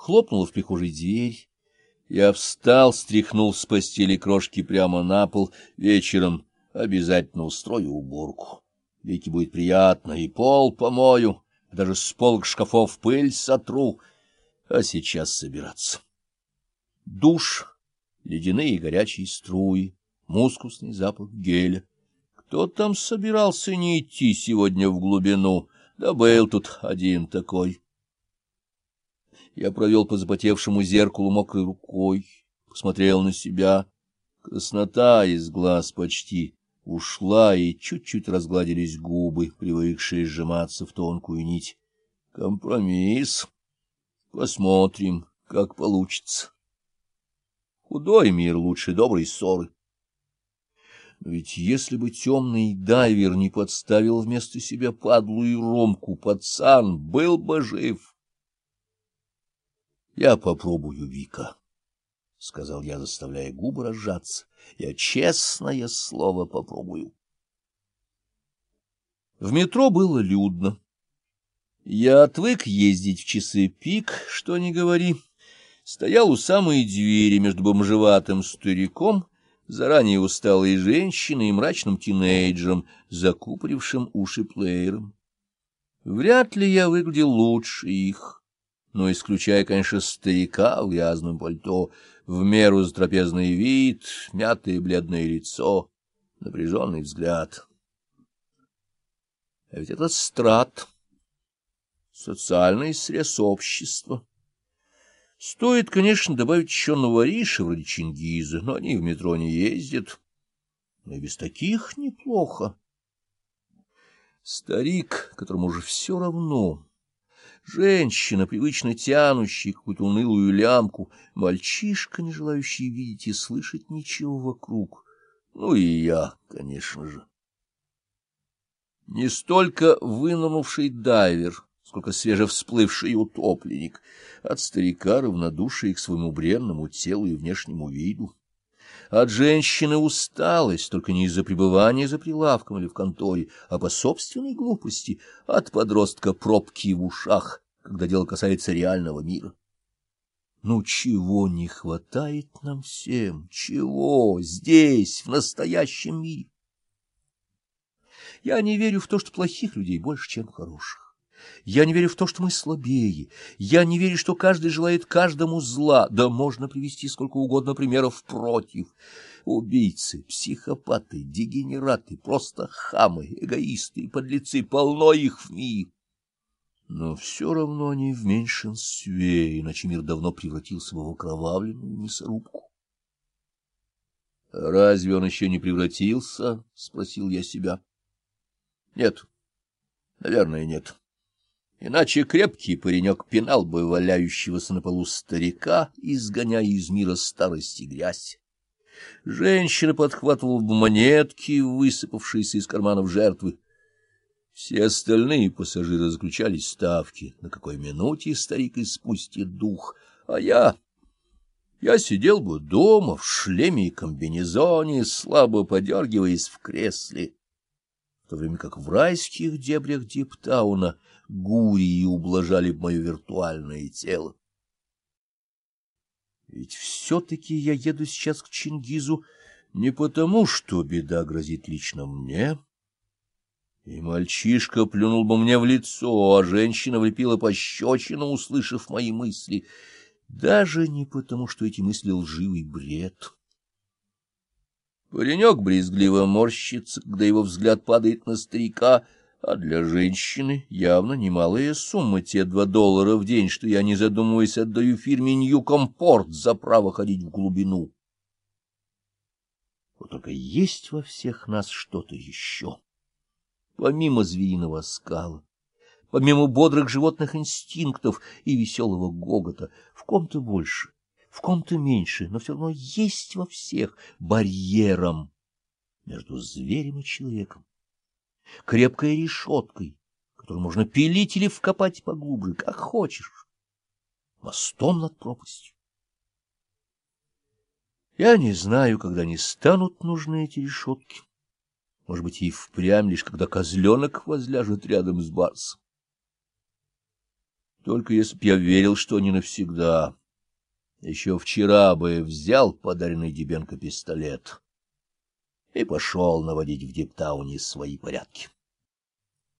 Хлопнула в прихожей дверь. Я встал, стряхнул с постели крошки прямо на пол. Вечером обязательно устрою уборку. Веки будет приятно, и пол помою, даже с полок шкафов пыль сотру. А сейчас собираться. Душ, ледяные и горячие струи, мускусный запах геля. Кто там собирался не идти сегодня в глубину? Да был тут один такой. Я провел по запотевшему зеркалу мокрой рукой, посмотрел на себя. Краснота из глаз почти ушла, и чуть-чуть разгладились губы, привыкшие сжиматься в тонкую нить. Компромисс. Посмотрим, как получится. Худой мир лучше доброй ссоры. Ведь если бы темный дайвер не подставил вместо себя падлу и ромку, пацан был бы жив. — Я попробую, Вика, — сказал я, заставляя губы разжаться. — Я честное слово попробую. В метро было людно. Я отвык ездить в часы пик, что ни говори. Стоял у самой двери между бомжеватым стариком, заранее усталой женщиной и мрачным тинейджером, закупорившим уши плеером. Вряд ли я выглядел лучше их, но, исключая, конечно, старика в грязном пальто, в меру затрапезный вид, мятое бледное лицо, напряженный взгляд. А ведь этот страт социальный срез общества. Стоит, конечно, добавить еще новориши вроде Чингиза, но они в метро не ездят. Но и без таких неплохо. Старик, которому уже все равно, женщина, привычно тянущая какую-то унылую лямку, мальчишка, не желающий видеть и слышать ничего вокруг. Ну и я, конечно же. Не столько вынырнувший дайвер — сколько свежевсплывший утопленник, от старика равнодушие к своему бренному телу и внешнему виду. От женщины усталость, только не из-за пребывания за прилавком или в конторе, а по собственной глупости, от подростка пробки в ушах, когда дело касается реального мира. Ну, чего не хватает нам всем? Чего здесь, в настоящем мире? Я не верю в то, что плохих людей больше, чем хороших. Я не верю в то, что мы слабее. Я не верю, что каждый желает каждому зла. Да можно привести сколько угодно примеров против. Убийцы, психопаты, дегенераты, просто хамы, эгоисты и подлецы, полно их в мире. Но все равно они в меньшинстве, иначе мир давно превратился бы в окровавленную мясорубку. — Разве он еще не превратился? — спросил я себя. — Нет, наверное, нет. Иначе крепкий паренек пинал бы валяющегося на полу старика, изгоняя из мира старости грязь. Женщина подхватывала бы монетки, высыпавшиеся из карманов жертвы. Все остальные пассажиры заключали ставки, на какой минуте старик испустит дух, а я... Я сидел бы дома в шлеме и комбинезоне, слабо подергиваясь в кресле, в то время как в райских дебрях Диптауна гурии ублажали б мое виртуальное тело. Ведь все-таки я еду сейчас к Чингизу не потому, что беда грозит лично мне. И мальчишка плюнул бы мне в лицо, а женщина влепила пощечину, услышав мои мысли. Даже не потому, что эти мысли лживый бред. Паренек брезгливо морщится, когда его взгляд падает на старика — а для женщины явно немалая сумма те два доллара в день, что я, не задумываясь, отдаю фирме Ньюкомпорт за право ходить в глубину. Вот только есть во всех нас что-то еще, помимо звериного скала, помимо бодрых животных инстинктов и веселого гогота, в ком-то больше, в ком-то меньше, но все равно есть во всех барьером между зверем и человеком крепкой решеткой, которую можно пилить или вкопать поглубже, как хочешь, мостом над пропастью. Я не знаю, когда не станут нужны эти решетки. Может быть, и впрямь лишь, когда козленок возляжет рядом с барсом. Только если б я верил, что не навсегда. Еще вчера бы взял подаренный Дебенко пистолет и пошел наводить в Диптауне свои порядки.